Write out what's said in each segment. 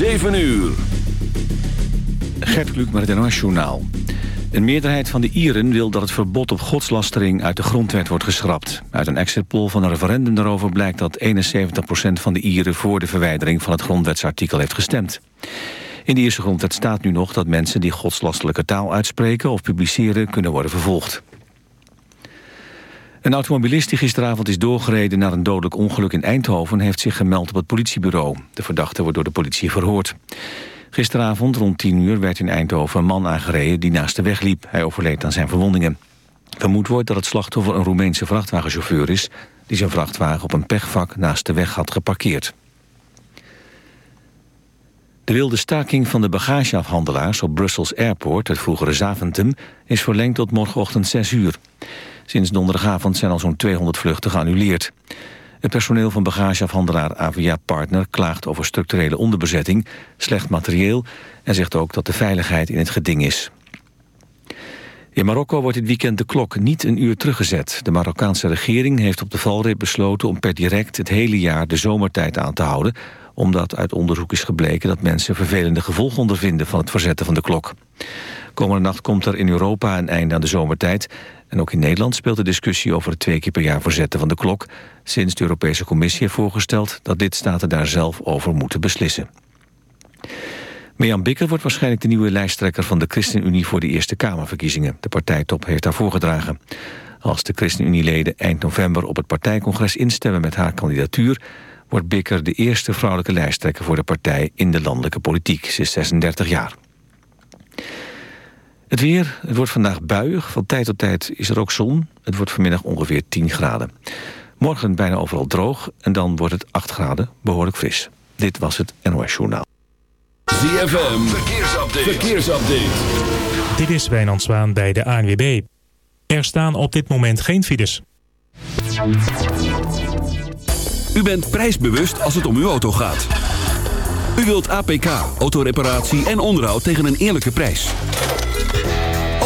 7 uur. Gert Kluk met het NOS. Een meerderheid van de Ieren wil dat het verbod op godslastering uit de grondwet wordt geschrapt. Uit een exit poll van een referendum daarover blijkt dat 71% van de Ieren voor de verwijdering van het grondwetsartikel heeft gestemd. In de Ierse grondwet staat nu nog dat mensen die godslastelijke taal uitspreken of publiceren kunnen worden vervolgd. Een automobilist die gisteravond is doorgereden naar een dodelijk ongeluk in Eindhoven heeft zich gemeld op het politiebureau. De verdachte wordt door de politie verhoord. Gisteravond rond 10 uur werd in Eindhoven een man aangereden die naast de weg liep. Hij overleed aan zijn verwondingen. Vermoed wordt dat het slachtoffer een Roemeense vrachtwagenchauffeur is... die zijn vrachtwagen op een pechvak naast de weg had geparkeerd. De wilde staking van de bagageafhandelaars op Brussels Airport... het vroegere Zaventem, is verlengd tot morgenochtend 6 uur. Sinds donderdagavond zijn al zo'n 200 vluchten geannuleerd. Het personeel van bagageafhandelaar Avia Partner klaagt over structurele onderbezetting, slecht materieel en zegt ook dat de veiligheid in het geding is. In Marokko wordt dit weekend de klok niet een uur teruggezet. De Marokkaanse regering heeft op de valreep besloten om per direct het hele jaar de zomertijd aan te houden, omdat uit onderzoek is gebleken dat mensen vervelende gevolgen ondervinden van het verzetten van de klok. Komende nacht komt er in Europa een einde aan de zomertijd en ook in Nederland speelt de discussie over het twee keer per jaar verzetten van de klok... sinds de Europese Commissie heeft voorgesteld dat lidstaten daar zelf over moeten beslissen. Mirjam Bikker wordt waarschijnlijk de nieuwe lijsttrekker van de ChristenUnie voor de Eerste Kamerverkiezingen. De partijtop heeft daar voorgedragen. Als de ChristenUnie-leden eind november op het partijcongres instemmen met haar kandidatuur, wordt Bikker de eerste vrouwelijke lijsttrekker voor de partij in de landelijke politiek. Is 36 jaar. Het weer, het wordt vandaag buiig. Van tijd tot tijd is er ook zon. Het wordt vanmiddag ongeveer 10 graden. Morgen bijna overal droog en dan wordt het 8 graden, behoorlijk fris. Dit was het NOS Journaal. ZFM, verkeersupdate. verkeersupdate. Dit is Wijnand Zwaan bij de ANWB. Er staan op dit moment geen files. U bent prijsbewust als het om uw auto gaat. U wilt APK, autoreparatie en onderhoud tegen een eerlijke prijs.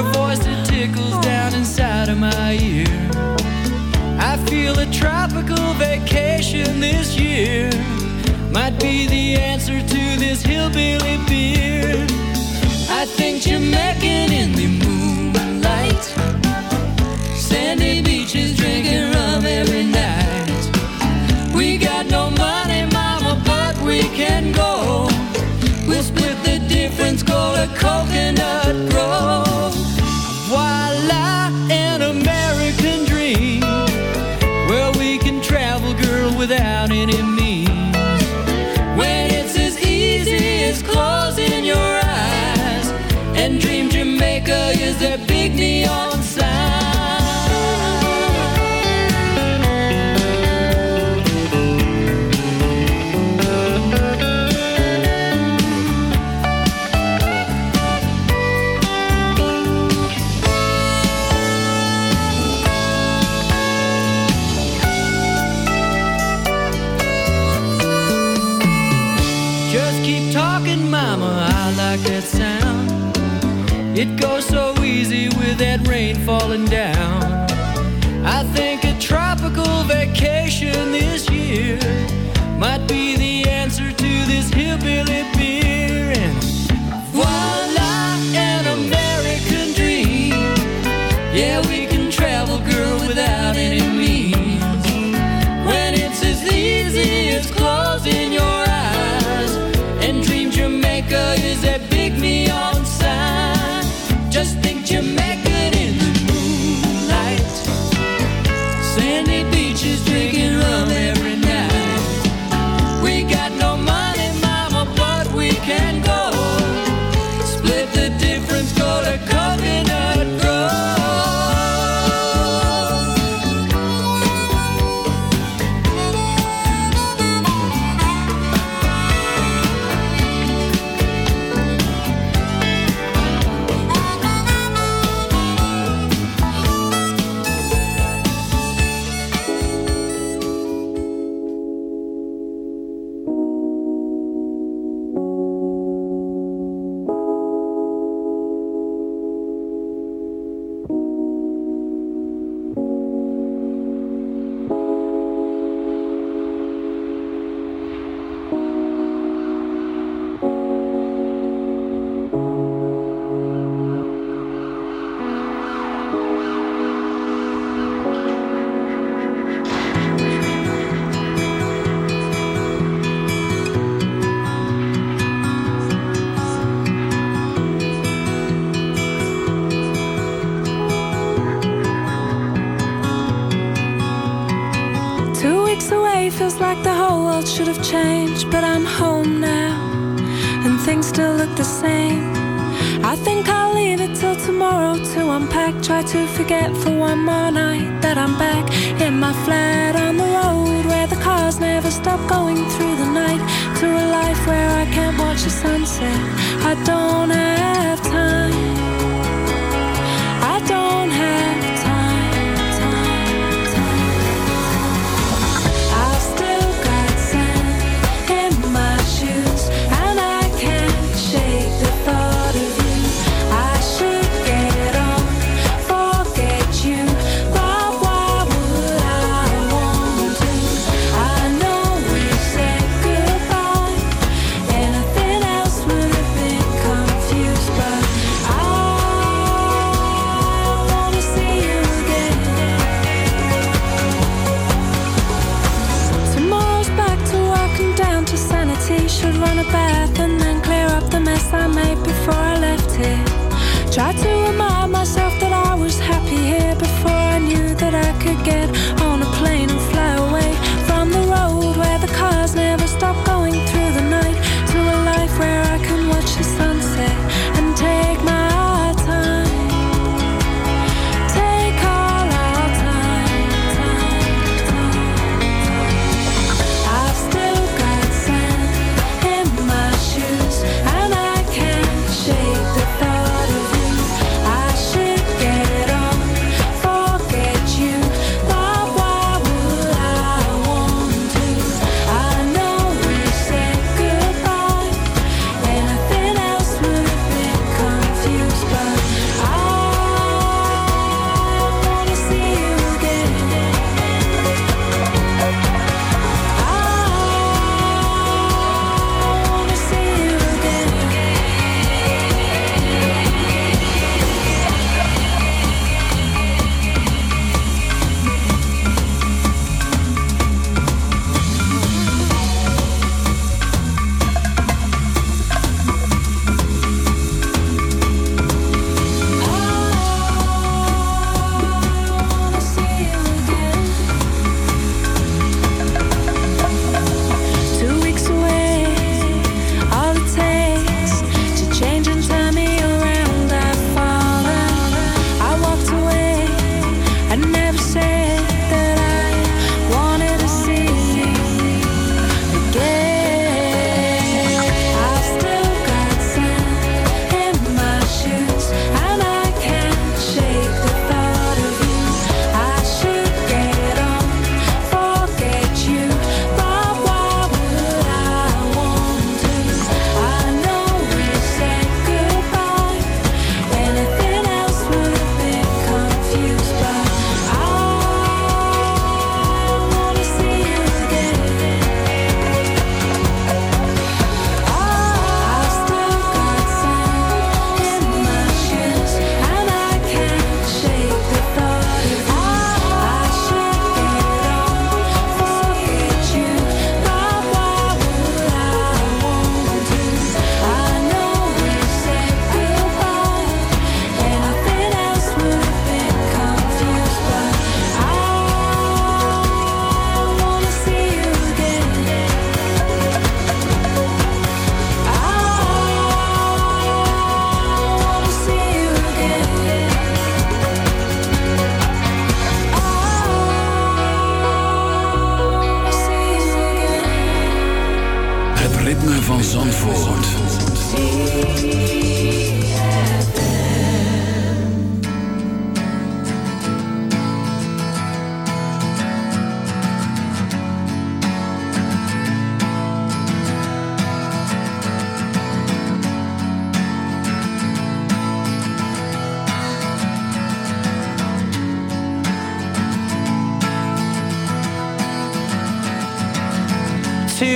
Her voice that tickles down inside of my ear. I feel a tropical vacation this year might be the answer to this hillbilly beer. I think Jamaican in the moonlight, sandy beaches drinking rum every night. We got no money, mama, but we can go. We'll split the difference, call a coconut grove. falling down. I think a tropical vacation this year might be the answer to this hillbilly.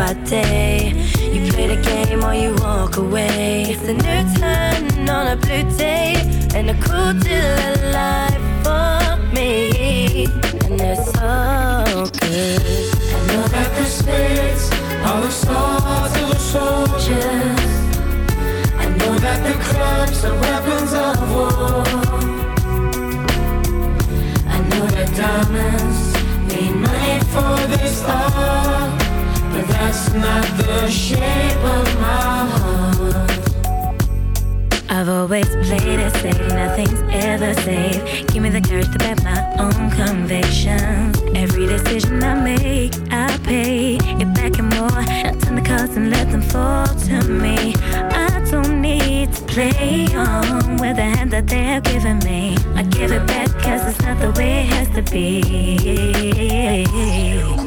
by day. You play the game or you walk away. It's a new turn on a blue day, and a cool deal of life for me. And it's so good. I know that the spirits are the swords of the soldiers. I know that the clubs are weapons of war. I know that diamonds need money for this art, that's not the shape of my heart. I've always played it safe, nothing's ever safe. Give me the courage to bet my own convictions. Every decision I make, I pay it back and more. Now turn the cards and let them fall to me. I don't need to play on with the hand that they have given me. I give it back cause it's not the way it has to be.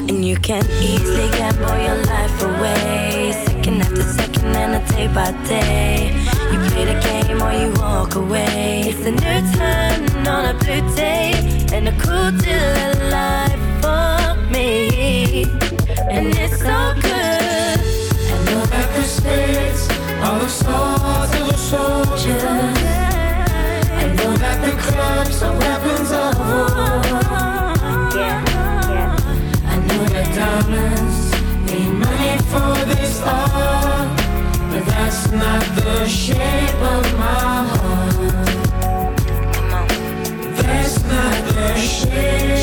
And you can easily gamble your life away. Second after second and a day by day. You play the game or you walk away. It's a new turn on a blue day and a cool deal of life for me. And it's so good. I know that the spirits are the swords of the soldiers. The clubs weapons of war. I know that diamonds need money for this art, but that's not the shape of my heart. That's not the shape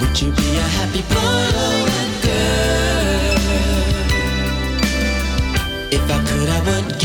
Would you be a happy boy or a girl? If I could, I would.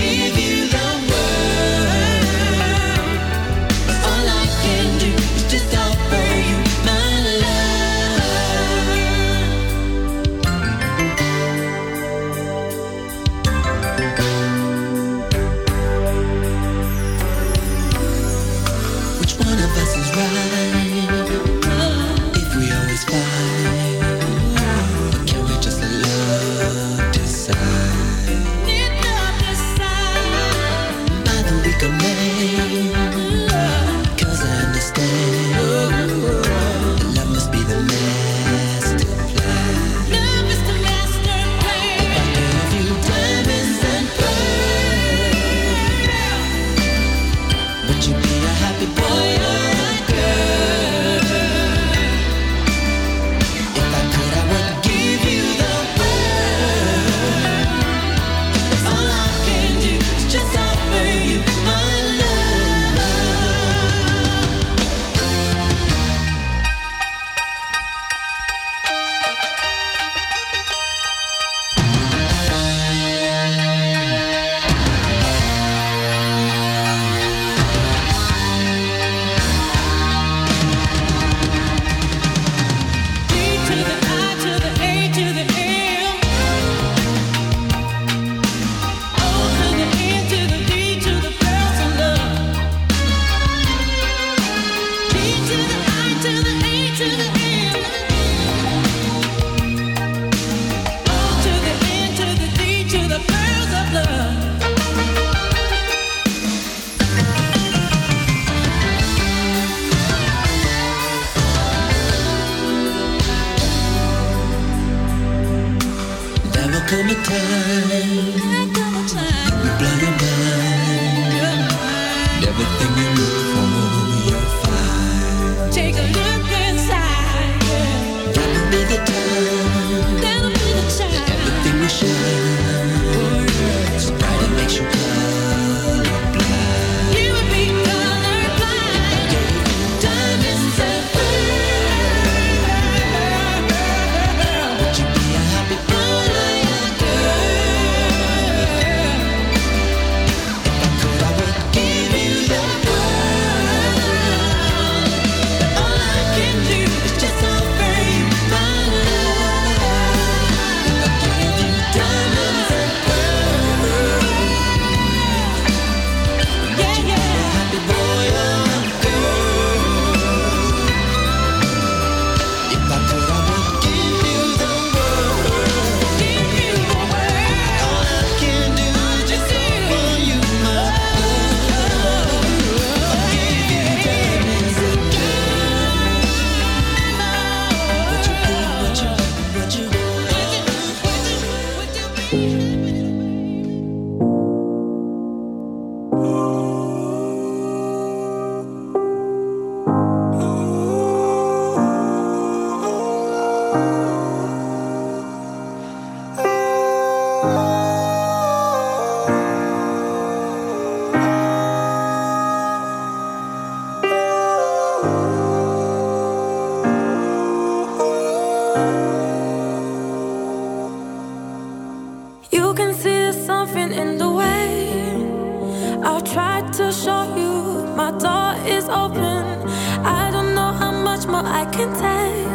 I can take.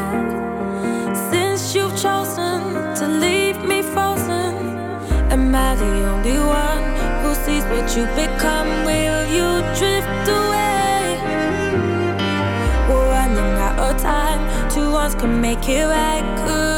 Since you've chosen to leave me frozen, am I the only one who sees what you become? Will you drift away? Running out of time. Can make it right.